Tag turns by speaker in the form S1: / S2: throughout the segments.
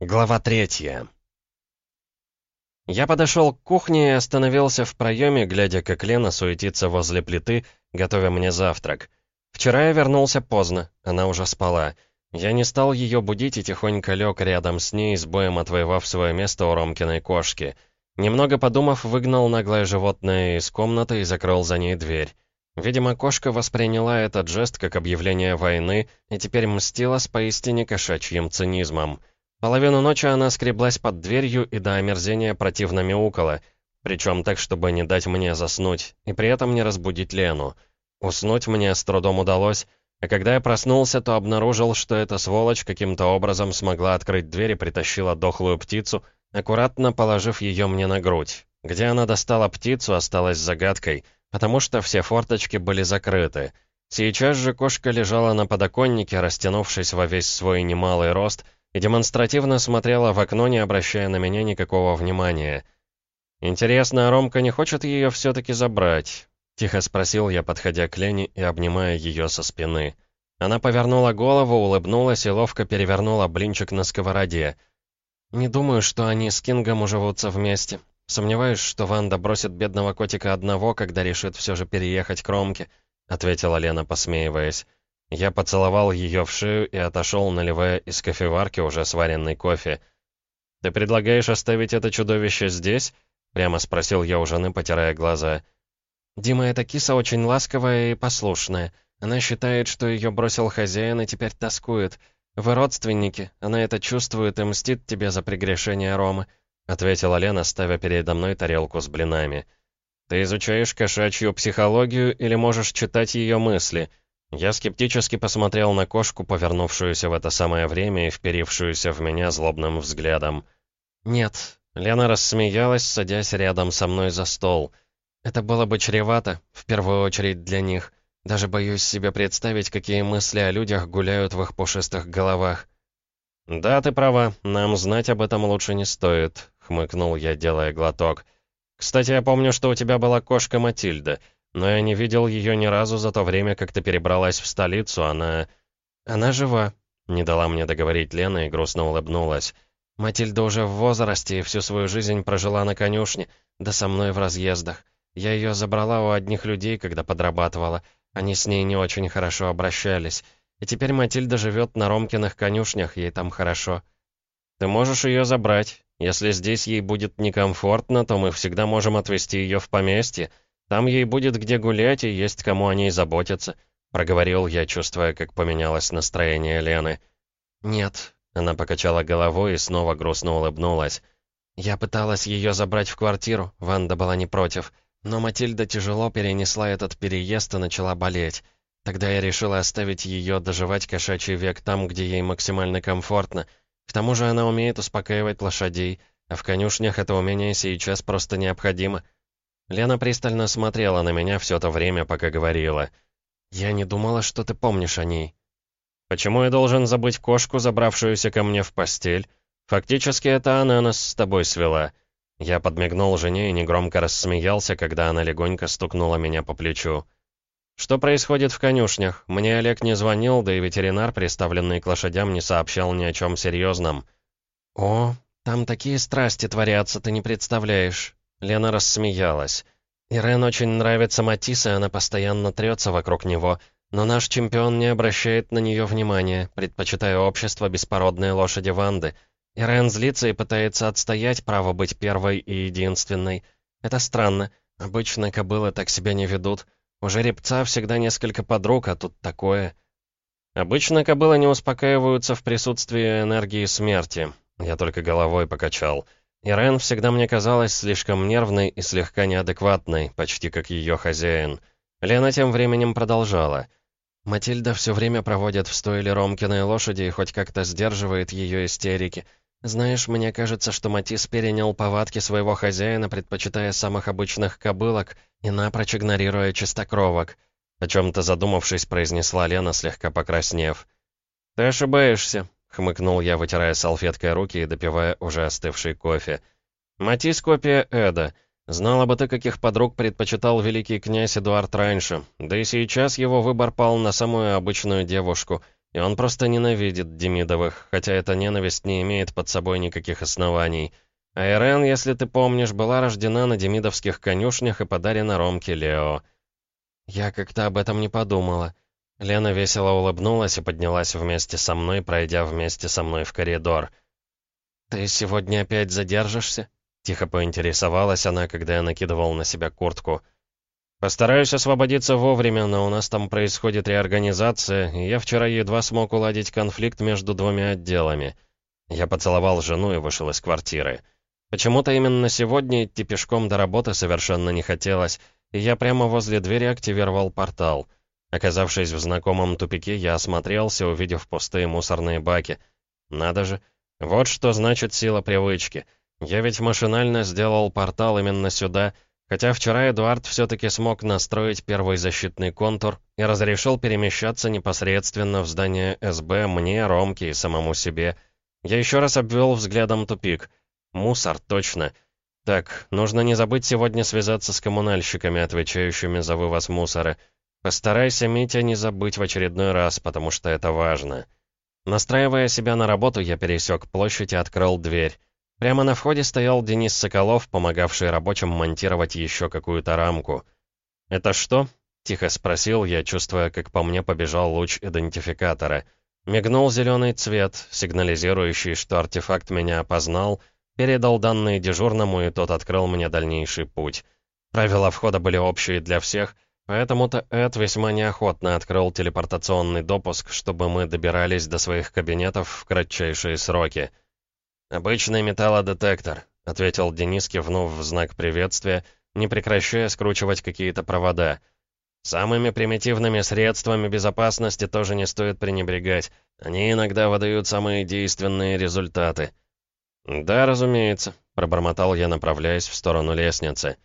S1: Глава третья. Я подошел к кухне и остановился в проеме, глядя, как Лена суетится возле плиты, готовя мне завтрак. Вчера я вернулся поздно, она уже спала. Я не стал ее будить и тихонько лег рядом с ней, с боем отвоевав свое место у Ромкиной кошки. Немного подумав, выгнал наглое животное из комнаты и закрыл за ней дверь. Видимо, кошка восприняла этот жест как объявление войны и теперь мстила с поистине кошачьим цинизмом. Половину ночи она скреблась под дверью и до омерзения противно мяукала, причем так, чтобы не дать мне заснуть, и при этом не разбудить Лену. Уснуть мне с трудом удалось, а когда я проснулся, то обнаружил, что эта сволочь каким-то образом смогла открыть дверь и притащила дохлую птицу, аккуратно положив ее мне на грудь. Где она достала птицу, осталась загадкой, потому что все форточки были закрыты. Сейчас же кошка лежала на подоконнике, растянувшись во весь свой немалый рост — и демонстративно смотрела в окно, не обращая на меня никакого внимания. «Интересно, а Ромка не хочет ее все-таки забрать?» — тихо спросил я, подходя к Лене и обнимая ее со спины. Она повернула голову, улыбнулась и ловко перевернула блинчик на сковороде. «Не думаю, что они с Кингом уживутся вместе. Сомневаюсь, что Ванда бросит бедного котика одного, когда решит все же переехать к Ромке», — ответила Лена, посмеиваясь. Я поцеловал ее в шею и отошел, наливая из кофеварки уже сваренный кофе. «Ты предлагаешь оставить это чудовище здесь?» — прямо спросил я у жены, потирая глаза. «Дима, эта киса очень ласковая и послушная. Она считает, что ее бросил хозяин и теперь тоскует. Вы родственники, она это чувствует и мстит тебе за прегрешение Ромы», — ответила Лена, ставя передо мной тарелку с блинами. «Ты изучаешь кошачью психологию или можешь читать ее мысли?» Я скептически посмотрел на кошку, повернувшуюся в это самое время и вперившуюся в меня злобным взглядом. «Нет». Лена рассмеялась, садясь рядом со мной за стол. «Это было бы чревато, в первую очередь для них. Даже боюсь себе представить, какие мысли о людях гуляют в их пушистых головах». «Да, ты права, нам знать об этом лучше не стоит», — хмыкнул я, делая глоток. «Кстати, я помню, что у тебя была кошка Матильда». Но я не видел ее ни разу за то время, как ты перебралась в столицу. Она... Она жива. Не дала мне договорить Лена и грустно улыбнулась. Матильда уже в возрасте и всю свою жизнь прожила на конюшне, да со мной в разъездах. Я ее забрала у одних людей, когда подрабатывала. Они с ней не очень хорошо обращались. И теперь Матильда живет на Ромкиных конюшнях, ей там хорошо. Ты можешь ее забрать. Если здесь ей будет некомфортно, то мы всегда можем отвезти ее в поместье. Там ей будет где гулять и есть кому о ней заботиться», — проговорил я, чувствуя, как поменялось настроение Лены. «Нет», — она покачала головой и снова грустно улыбнулась. «Я пыталась ее забрать в квартиру, Ванда была не против, но Матильда тяжело перенесла этот переезд и начала болеть. Тогда я решила оставить ее доживать кошачий век там, где ей максимально комфортно. К тому же она умеет успокаивать лошадей, а в конюшнях это умение сейчас просто необходимо». Лена пристально смотрела на меня все то время, пока говорила. «Я не думала, что ты помнишь о ней». «Почему я должен забыть кошку, забравшуюся ко мне в постель? Фактически, это она нас с тобой свела». Я подмигнул жене и негромко рассмеялся, когда она легонько стукнула меня по плечу. «Что происходит в конюшнях? Мне Олег не звонил, да и ветеринар, приставленный к лошадям, не сообщал ни о чем серьезном». «О, там такие страсти творятся, ты не представляешь. Лена рассмеялась. Ирен очень нравится Матисса, и она постоянно трется вокруг него, но наш чемпион не обращает на нее внимания, предпочитая общество беспородной лошади Ванды. Ирен злится и пытается отстоять право быть первой и единственной. Это странно. Обычно кобылы так себя не ведут. У жеребца всегда несколько подруг, а тут такое. Обычно кобылы не успокаиваются в присутствии энергии смерти. Я только головой покачал. Ирен всегда мне казалась слишком нервной и слегка неадекватной, почти как ее хозяин. Лена тем временем продолжала. Матильда все время проводит в стойле Ромкиной лошади и хоть как-то сдерживает ее истерики. Знаешь, мне кажется, что Матис перенял повадки своего хозяина, предпочитая самых обычных кобылок и напрочь игнорируя чистокровок. О чем-то задумавшись, произнесла Лена, слегка покраснев. «Ты ошибаешься. — хмыкнул я, вытирая салфеткой руки и допивая уже остывший кофе. «Матис копия Эда. Знала бы ты, каких подруг предпочитал великий князь Эдуард раньше. Да и сейчас его выбор пал на самую обычную девушку. и он просто ненавидит Демидовых, хотя эта ненависть не имеет под собой никаких оснований. А Ирен, если ты помнишь, была рождена на демидовских конюшнях и подарена Ромке Лео. Я как-то об этом не подумала. Лена весело улыбнулась и поднялась вместе со мной, пройдя вместе со мной в коридор. «Ты сегодня опять задержишься?» Тихо поинтересовалась она, когда я накидывал на себя куртку. «Постараюсь освободиться вовремя, но у нас там происходит реорганизация, и я вчера едва смог уладить конфликт между двумя отделами». Я поцеловал жену и вышел из квартиры. Почему-то именно сегодня идти пешком до работы совершенно не хотелось, и я прямо возле двери активировал портал. Оказавшись в знакомом тупике, я осмотрелся, увидев пустые мусорные баки. Надо же, вот что значит сила привычки. Я ведь машинально сделал портал именно сюда — Хотя вчера Эдуард все-таки смог настроить первый защитный контур и разрешил перемещаться непосредственно в здание СБ мне, Ромке и самому себе. Я еще раз обвел взглядом тупик. Мусор, точно. Так, нужно не забыть сегодня связаться с коммунальщиками, отвечающими за вывоз мусора. Постарайся, Митя, не забыть в очередной раз, потому что это важно. Настраивая себя на работу, я пересек площадь и открыл дверь. Прямо на входе стоял Денис Соколов, помогавший рабочим монтировать еще какую-то рамку. «Это что?» — тихо спросил я, чувствуя, как по мне побежал луч идентификатора. Мигнул зеленый цвет, сигнализирующий, что артефакт меня опознал, передал данные дежурному, и тот открыл мне дальнейший путь. Правила входа были общие для всех, поэтому-то Эд весьма неохотно открыл телепортационный допуск, чтобы мы добирались до своих кабинетов в кратчайшие сроки — «Обычный металлодетектор», — ответил Денис, кивнув в знак приветствия, не прекращая скручивать какие-то провода. «Самыми примитивными средствами безопасности тоже не стоит пренебрегать. Они иногда выдают самые действенные результаты». «Да, разумеется», — пробормотал я, направляясь в сторону лестницы.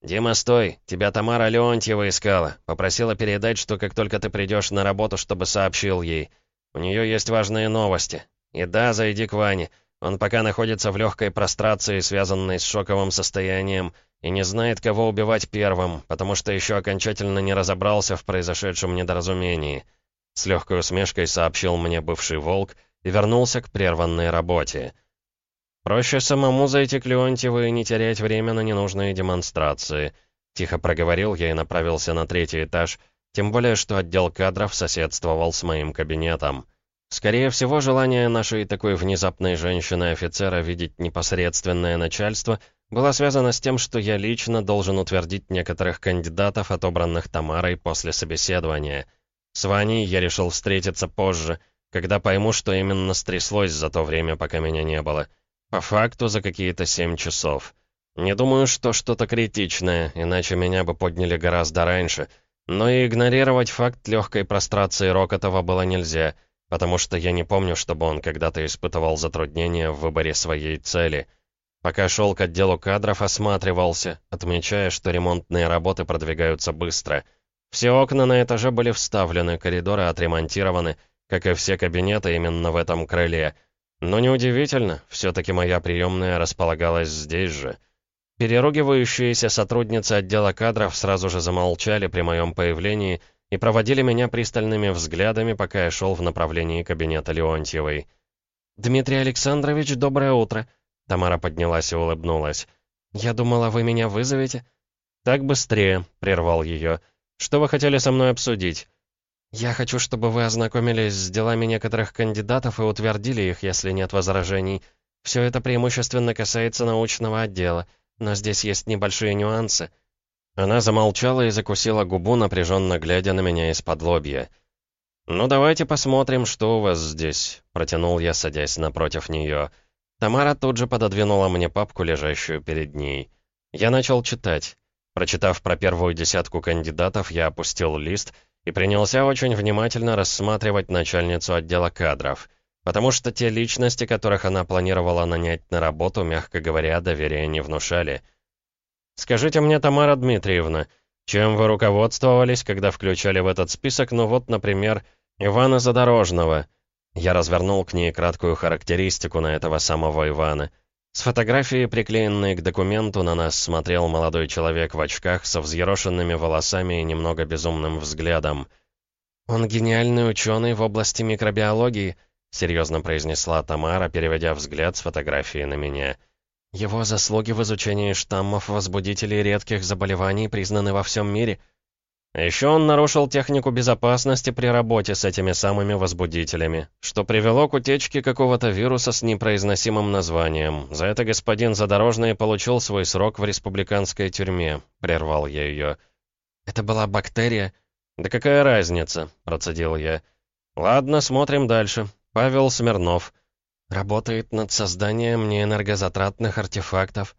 S1: «Дима, стой! Тебя Тамара Леонтьева искала. Попросила передать, что как только ты придешь на работу, чтобы сообщил ей. У нее есть важные новости. И да, зайди к Ване. Он пока находится в легкой прострации, связанной с шоковым состоянием, и не знает, кого убивать первым, потому что еще окончательно не разобрался в произошедшем недоразумении. С легкой усмешкой сообщил мне бывший волк и вернулся к прерванной работе. «Проще самому зайти к Леонтьеву и не терять время на ненужные демонстрации», тихо проговорил я и направился на третий этаж, тем более, что отдел кадров соседствовал с моим кабинетом. Скорее всего, желание нашей такой внезапной женщины-офицера видеть непосредственное начальство было связано с тем, что я лично должен утвердить некоторых кандидатов, отобранных Тамарой после собеседования. С Ваней я решил встретиться позже, когда пойму, что именно стряслось за то время, пока меня не было. По факту, за какие-то семь часов. Не думаю, что что-то критичное, иначе меня бы подняли гораздо раньше. Но и игнорировать факт легкой прострации Рокотова было нельзя — потому что я не помню, чтобы он когда-то испытывал затруднения в выборе своей цели. Пока шел к отделу кадров, осматривался, отмечая, что ремонтные работы продвигаются быстро. Все окна на этаже были вставлены, коридоры отремонтированы, как и все кабинеты именно в этом крыле. Но неудивительно, все-таки моя приемная располагалась здесь же. Переругивающиеся сотрудницы отдела кадров сразу же замолчали при моем появлении — и проводили меня пристальными взглядами, пока я шел в направлении кабинета Леонтьевой. «Дмитрий Александрович, доброе утро!» Тамара поднялась и улыбнулась. «Я думала, вы меня вызовете?» «Так быстрее», — прервал ее. «Что вы хотели со мной обсудить?» «Я хочу, чтобы вы ознакомились с делами некоторых кандидатов и утвердили их, если нет возражений. Все это преимущественно касается научного отдела, но здесь есть небольшие нюансы». Она замолчала и закусила губу, напряженно глядя на меня из-под лобья. «Ну, давайте посмотрим, что у вас здесь», — протянул я, садясь напротив нее. Тамара тут же пододвинула мне папку, лежащую перед ней. Я начал читать. Прочитав про первую десятку кандидатов, я опустил лист и принялся очень внимательно рассматривать начальницу отдела кадров, потому что те личности, которых она планировала нанять на работу, мягко говоря, доверия не внушали — «Скажите мне, Тамара Дмитриевна, чем вы руководствовались, когда включали в этот список, ну вот, например, Ивана Задорожного?» Я развернул к ней краткую характеристику на этого самого Ивана. С фотографией, приклеенной к документу, на нас смотрел молодой человек в очках со взъерошенными волосами и немного безумным взглядом. «Он гениальный ученый в области микробиологии», — серьезно произнесла Тамара, переводя взгляд с фотографии на меня. «Его заслуги в изучении штаммов возбудителей редких заболеваний признаны во всем мире». Еще он нарушил технику безопасности при работе с этими самыми возбудителями, что привело к утечке какого-то вируса с непроизносимым названием. За это господин Задорожный получил свой срок в республиканской тюрьме. Прервал я ее. «Это была бактерия?» «Да какая разница?» — процедил я. «Ладно, смотрим дальше. Павел Смирнов. Работает над созданием неэнергозатратных артефактов».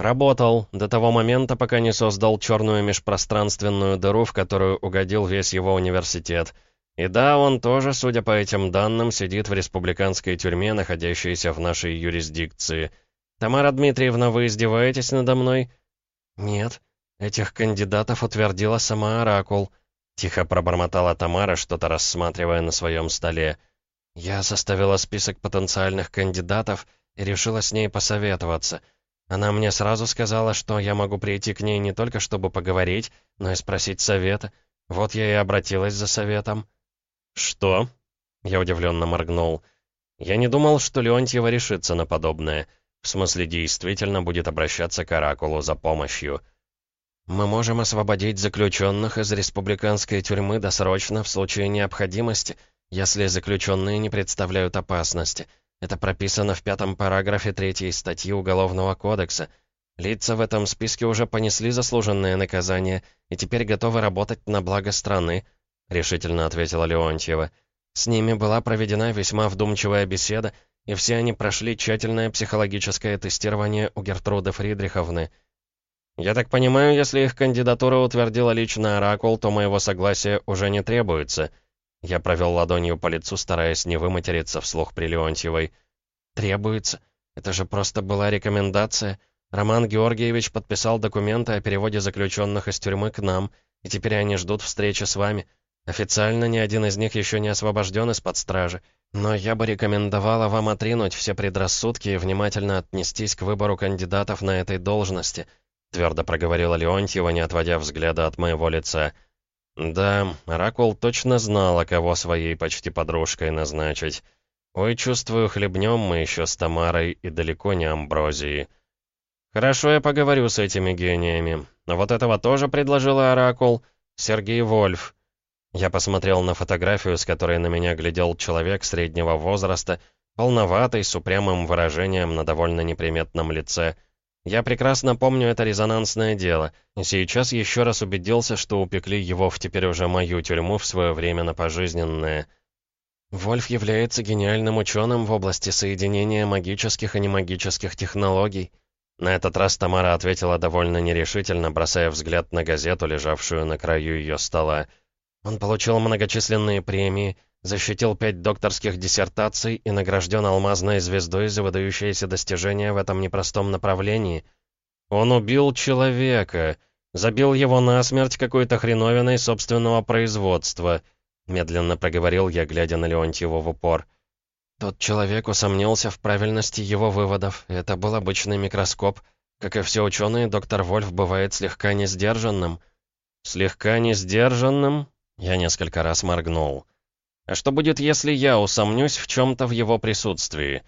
S1: Работал, до того момента, пока не создал черную межпространственную дыру, в которую угодил весь его университет. И да, он тоже, судя по этим данным, сидит в республиканской тюрьме, находящейся в нашей юрисдикции. «Тамара Дмитриевна, вы издеваетесь надо мной?» «Нет, этих кандидатов утвердила сама Оракул», — тихо пробормотала Тамара, что-то рассматривая на своем столе. «Я составила список потенциальных кандидатов и решила с ней посоветоваться». Она мне сразу сказала, что я могу прийти к ней не только чтобы поговорить, но и спросить совета. Вот я и обратилась за советом». «Что?» Я удивленно моргнул. «Я не думал, что Леонтьева решится на подобное. В смысле, действительно будет обращаться к Оракулу за помощью». «Мы можем освободить заключенных из республиканской тюрьмы досрочно в случае необходимости, если заключенные не представляют опасности. Это прописано в пятом параграфе третьей статьи Уголовного кодекса. Лица в этом списке уже понесли заслуженное наказание и теперь готовы работать на благо страны», — решительно ответила Леонтьева. «С ними была проведена весьма вдумчивая беседа, и все они прошли тщательное психологическое тестирование у Гертруды Фридриховны. Я так понимаю, если их кандидатура утвердила лично Оракул, то моего согласия уже не требуется», я провел ладонью по лицу, стараясь не выматериться вслух при Леонтьевой. «Требуется. Это же просто была рекомендация. Роман Георгиевич подписал документы о переводе заключенных из тюрьмы к нам, и теперь они ждут встречи с вами. Официально ни один из них еще не освобожден из-под стражи. Но я бы рекомендовала вам отринуть все предрассудки и внимательно отнестись к выбору кандидатов на этой должности», твердо проговорила Леонтьева, не отводя взгляда от моего лица. Да, Оракул точно знала, кого своей почти подружкой назначить. Ой, чувствую, хлебнем мы еще с Тамарой и далеко не Амброзией. Хорошо, я поговорю с этими гениями. Но вот этого тоже предложила Оракул. Сергей Вольф. Я посмотрел на фотографию, с которой на меня глядел человек среднего возраста, полноватый, с упрямым выражением на довольно неприметном лице — я прекрасно помню это резонансное дело, и сейчас еще раз убедился, что упекли его в теперь уже мою тюрьму в свое время на пожизненное. Вольф является гениальным ученым в области соединения магических и немагических технологий. На этот раз Тамара ответила довольно нерешительно, бросая взгляд на газету, лежавшую на краю ее стола. Он получил многочисленные премии, защитил пять докторских диссертаций и награжден алмазной звездой за выдающиеся достижения в этом непростом направлении. Он убил человека, забил его насмерть какой-то хреновиной собственного производства, медленно проговорил я, глядя на Леонтьева в упор. Тот человек усомнился в правильности его выводов, это был обычный микроскоп. Как и все ученые, доктор Вольф бывает слегка несдержанным. «Слегка несдержанным?» Я несколько раз моргнул. А что будет, если я усомнюсь в чем-то в его присутствии?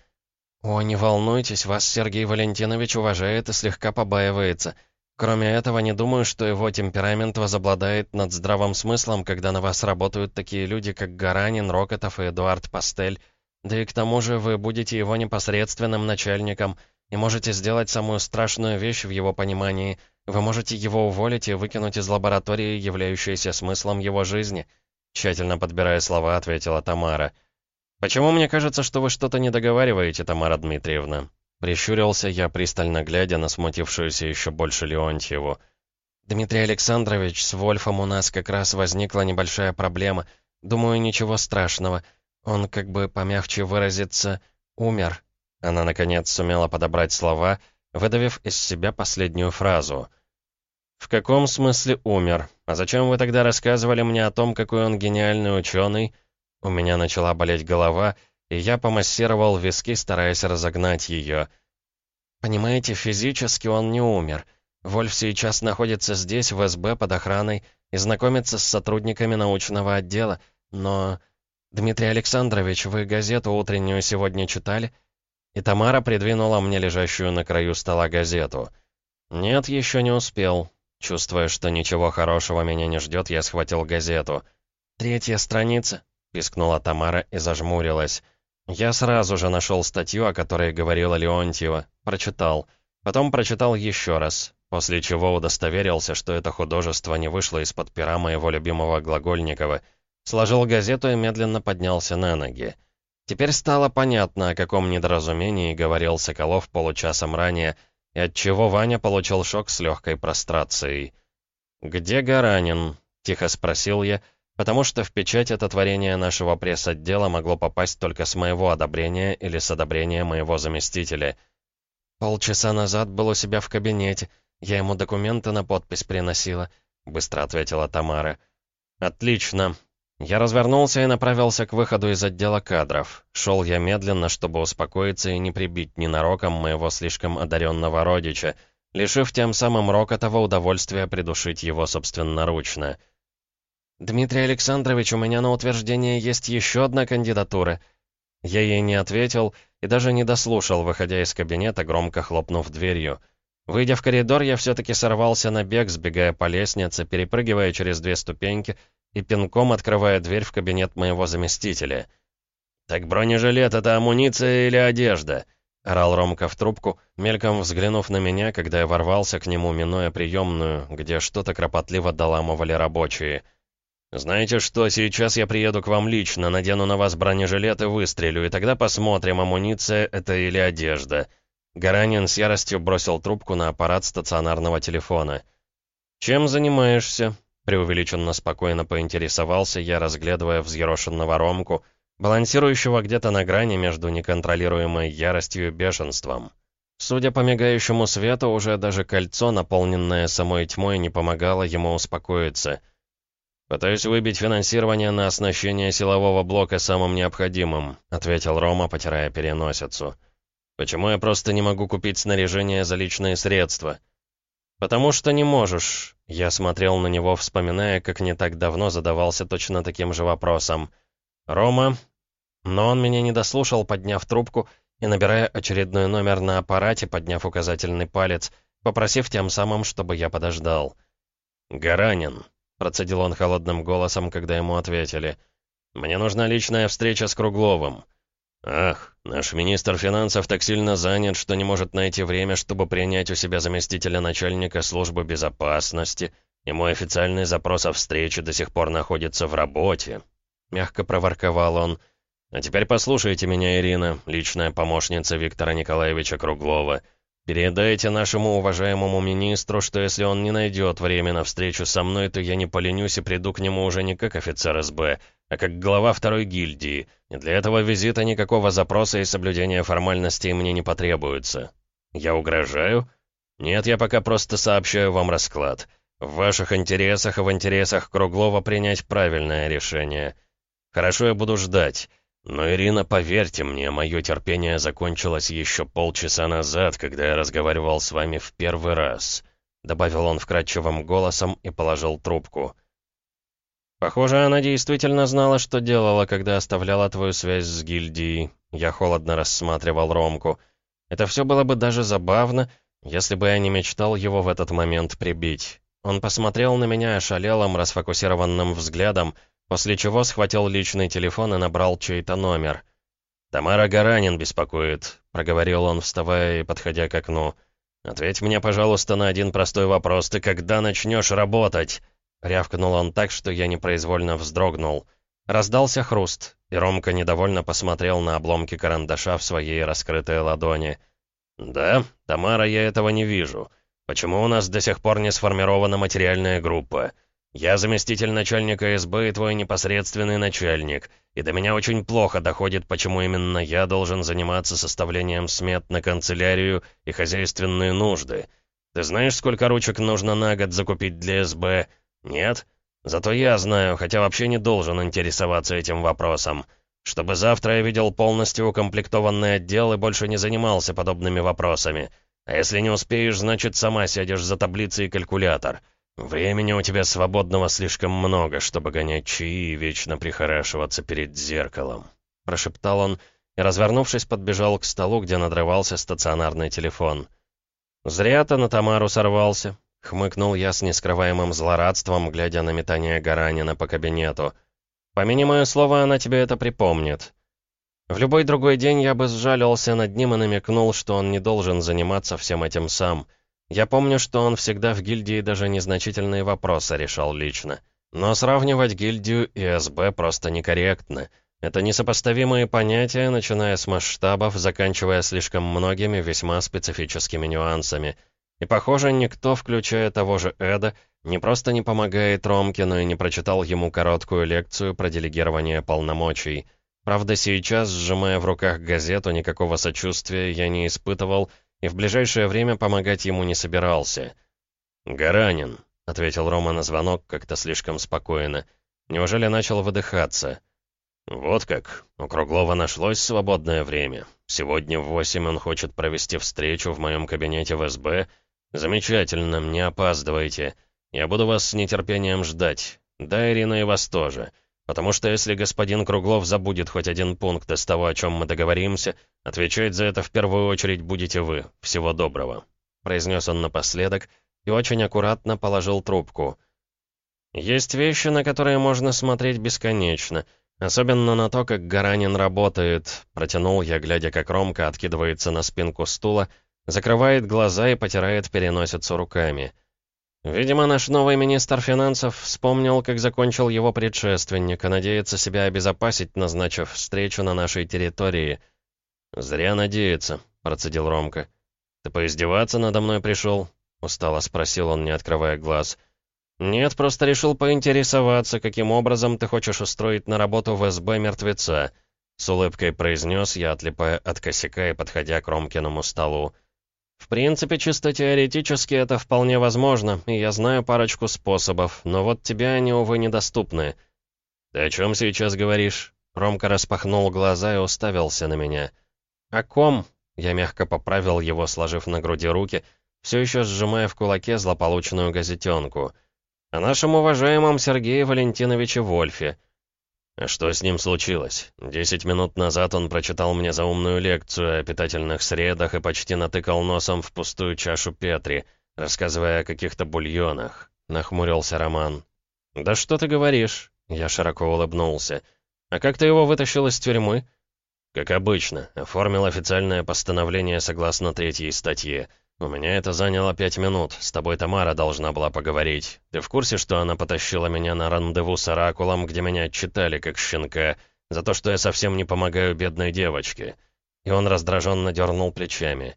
S1: О, не волнуйтесь, вас Сергей Валентинович уважает и слегка побаивается. Кроме этого, не думаю, что его темперамент возобладает над здравым смыслом, когда на вас работают такие люди, как Гаранин, Рокотов и Эдуард Пастель. Да и к тому же вы будете его непосредственным начальником и можете сделать самую страшную вещь в его понимании. Вы можете его уволить и выкинуть из лаборатории, являющейся смыслом его жизни — Тщательно подбирая слова, ответила Тамара. «Почему мне кажется, что вы что-то не договариваете, Тамара Дмитриевна?» Прищурился я, пристально глядя на смутившуюся еще больше Леонтьеву. «Дмитрий Александрович, с Вольфом у нас как раз возникла небольшая проблема. Думаю, ничего страшного. Он, как бы помягче выразиться, умер». Она, наконец, сумела подобрать слова, выдавив из себя последнюю фразу — «В каком смысле умер? А зачем вы тогда рассказывали мне о том, какой он гениальный ученый?» У меня начала болеть голова, и я помассировал виски, стараясь разогнать ее. «Понимаете, физически он не умер. Вольф сейчас находится здесь, в СБ, под охраной, и знакомится с сотрудниками научного отдела, но... Дмитрий Александрович, вы газету утреннюю сегодня читали?» И Тамара придвинула мне лежащую на краю стола газету. «Нет, еще не успел». Чувствуя, что ничего хорошего меня не ждет, я схватил газету. «Третья страница», — пискнула Тамара и зажмурилась. Я сразу же нашел статью, о которой говорила Леонтьева, прочитал. Потом прочитал еще раз, после чего удостоверился, что это художество не вышло из-под пера моего любимого Глагольникова. Сложил газету и медленно поднялся на ноги. Теперь стало понятно, о каком недоразумении говорил Соколов получасом ранее, и отчего Ваня получил шок с легкой прострацией. «Где Гаранин?» — тихо спросил я, потому что в печать это творение нашего пресс-отдела могло попасть только с моего одобрения или с одобрения моего заместителя. «Полчаса назад был у себя в кабинете. Я ему документы на подпись приносила», — быстро ответила Тамара. «Отлично». Я развернулся и направился к выходу из отдела кадров. Шел я медленно, чтобы успокоиться и не прибить ненароком моего слишком одаренного родича, лишив тем самым Рокотова удовольствия придушить его собственноручно. «Дмитрий Александрович, у меня на утверждение есть еще одна кандидатура». Я ей не ответил и даже не дослушал, выходя из кабинета, громко хлопнув дверью. Выйдя в коридор, я все-таки сорвался на бег, сбегая по лестнице, перепрыгивая через две ступеньки и пинком открывая дверь в кабинет моего заместителя. «Так бронежилет — это амуниция или одежда?» — орал Ромка в трубку, мельком взглянув на меня, когда я ворвался к нему, минуя приемную, где что-то кропотливо доламывали рабочие — «Знаете что, сейчас я приеду к вам лично, надену на вас бронежилет и выстрелю, и тогда посмотрим, амуниция это или одежда». Гаранин с яростью бросил трубку на аппарат стационарного телефона. «Чем занимаешься?» — преувеличенно спокойно поинтересовался я, разглядывая взъерошенного Ромку, балансирующего где-то на грани между неконтролируемой яростью и бешенством. Судя по мигающему свету, уже даже кольцо, наполненное самой тьмой, не помогало ему успокоиться — «Пытаюсь выбить финансирование на оснащение силового блока самым необходимым», ответил Рома, потирая переносицу. «Почему я просто не могу купить снаряжение за личные средства?» «Потому что не можешь», — я смотрел на него, вспоминая, как не так давно задавался точно таким же вопросом. «Рома...» Но он меня не дослушал, подняв трубку и набирая очередной номер на аппарате, подняв указательный палец, попросив тем самым, чтобы я подождал. «Гаранин», процедил он холодным голосом, когда ему ответили. «Мне нужна личная встреча с Кругловым». «Ах, наш министр финансов так сильно занят, что не может найти время, чтобы принять у себя заместителя начальника службы безопасности, и мой официальный запрос о встрече до сих пор находится в работе», — мягко проворковал он. «А теперь послушайте меня, Ирина, личная помощница Виктора Николаевича Круглова. Передайте нашему уважаемому министру, что если он не найдет время на встречу со мной, то я не поленюсь и приду к нему уже не как офицер СБ, а как глава второй гильдии, и для этого визита никакого запроса и соблюдения формальностей мне не потребуется. Я угрожаю? Нет, я пока просто сообщаю вам расклад. В ваших интересах и в интересах Круглова принять правильное решение. Хорошо, я буду ждать. «Но, Ирина, поверьте мне, мое терпение закончилось еще полчаса назад, когда я разговаривал с вами в первый раз», добавил он вкрадчивым голосом и положил трубку. «Похоже, она действительно знала, что делала, когда оставляла твою связь с гильдией». Я холодно рассматривал Ромку. «Это все было бы даже забавно, если бы я не мечтал его в этот момент прибить». Он посмотрел на меня ошалелым, расфокусированным взглядом, после чего схватил личный телефон и набрал чей-то номер. «Тамара Гаранин беспокоит», — проговорил он, вставая и подходя к окну. «Ответь мне, пожалуйста, на один простой вопрос. Ты когда начнешь работать?» Рявкнул он так, что я непроизвольно вздрогнул. Раздался хруст, и Ромка недовольно посмотрел на обломки карандаша в своей раскрытой ладони. «Да, Тамара, я этого не вижу. Почему у нас до сих пор не сформирована материальная группа? «Я заместитель начальника СБ и твой непосредственный начальник, и до меня очень плохо доходит, почему именно я должен заниматься составлением смет на канцелярию и хозяйственные нужды. Ты знаешь, сколько ручек нужно на год закупить для СБ? Нет? Зато я знаю, хотя вообще не должен интересоваться этим вопросом. Чтобы завтра я видел полностью укомплектованный отдел и больше не занимался подобными вопросами. А если не успеешь, значит, сама сядешь за таблицей и калькулятор». «Времени у тебя свободного слишком много, чтобы гонять чаи и вечно прихорашиваться перед зеркалом», — прошептал он, и, развернувшись, подбежал к столу, где надрывался стационарный телефон. «Зря ты на Тамару сорвался», — хмыкнул я с нескрываемым злорадством, глядя на метание Гаранина по кабинету. «Помяни мое слово, она тебе это припомнит». В любой другой день я бы сжалился над ним и намекнул, что он не должен заниматься всем этим сам — я помню, что он всегда в гильдии даже незначительные вопросы решал лично. Но сравнивать гильдию и СБ просто некорректно. Это несопоставимые понятия, начиная с масштабов, заканчивая слишком многими весьма специфическими нюансами. И, похоже, никто, включая того же Эда, не просто не помогает Ромке, но и не прочитал ему короткую лекцию про делегирование полномочий. Правда, сейчас, сжимая в руках газету, никакого сочувствия я не испытывал, и в ближайшее время помогать ему не собирался. «Гаранин», — ответил Рома на звонок как-то слишком спокойно. «Неужели начал выдыхаться?» «Вот как. У Круглова нашлось свободное время. Сегодня в восемь он хочет провести встречу в моем кабинете в СБ. Замечательно, не опаздывайте. Я буду вас с нетерпением ждать. Да, Ирина, и вас тоже. Потому что если господин Круглов забудет хоть один пункт из того, о чем мы договоримся, отвечать за это в первую очередь будете вы. Всего доброго», — произнес он напоследок и очень аккуратно положил трубку. «Есть вещи, на которые можно смотреть бесконечно, особенно на то, как Гаранин работает», — протянул я, глядя, как Ромка откидывается на спинку стула, закрывает глаза и потирает переносицу руками. Видимо, наш новый министр финансов вспомнил, как закончил его предшественник, и надеется себя обезопасить, назначив встречу на нашей территории. «Зря надеется», — процедил Ромка. «Ты поиздеваться надо мной пришел?» — устало спросил он, не открывая глаз. «Нет, просто решил поинтересоваться, каким образом ты хочешь устроить на работу в СБ мертвеца», — с улыбкой произнес я, отлипая от косяка и подходя к Ромкиному столу. В принципе, чисто теоретически это вполне возможно, и я знаю парочку способов, но вот тебе они, увы, недоступны. «Ты о чем сейчас говоришь?» Ромка распахнул глаза и уставился на меня. «О ком?» Я мягко поправил его, сложив на груди руки, все еще сжимая в кулаке злополучную газетенку. «О нашем уважаемом Сергее Валентиновиче Вольфе». А что с ним случилось? Десять минут назад он прочитал мне заумную лекцию о питательных средах и почти натыкал носом в пустую чашу Петри, рассказывая о каких-то бульонах. Нахмурился Роман. «Да что ты говоришь?» Я широко улыбнулся. «А как ты его вытащил из тюрьмы?» «Как обычно, оформил официальное постановление согласно третьей статье. «У меня это заняло пять минут. С тобой Тамара должна была поговорить. Ты в курсе, что она потащила меня на рандеву с Оракулом, где меня отчитали как щенка, за то, что я совсем не помогаю бедной девочке?» И он раздраженно дернул плечами.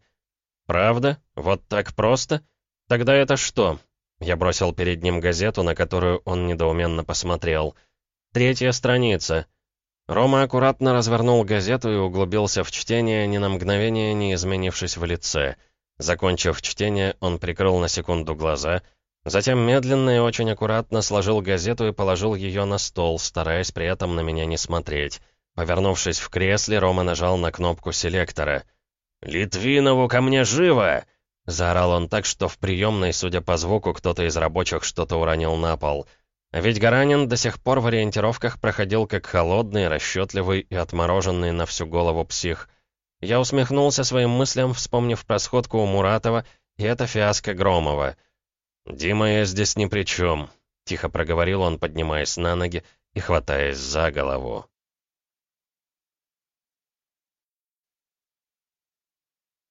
S1: «Правда? Вот так просто? Тогда это что?» Я бросил перед ним газету, на которую он недоуменно посмотрел. «Третья страница». Рома аккуратно развернул газету и углубился в чтение, ни на мгновение не изменившись в лице — Закончив чтение, он прикрыл на секунду глаза, затем медленно и очень аккуратно сложил газету и положил ее на стол, стараясь при этом на меня не смотреть. Повернувшись в кресле, Рома нажал на кнопку селектора. «Литвинову ко мне живо!» Заорал он так, что в приемной, судя по звуку, кто-то из рабочих что-то уронил на пол. Ведь Гаранин до сих пор в ориентировках проходил как холодный, расчетливый и отмороженный на всю голову псих. Я усмехнулся своим мыслям, вспомнив про сходку у Муратова и это фиаско Громова. «Дима, я здесь ни при чем», — тихо проговорил он, поднимаясь на ноги и хватаясь за голову.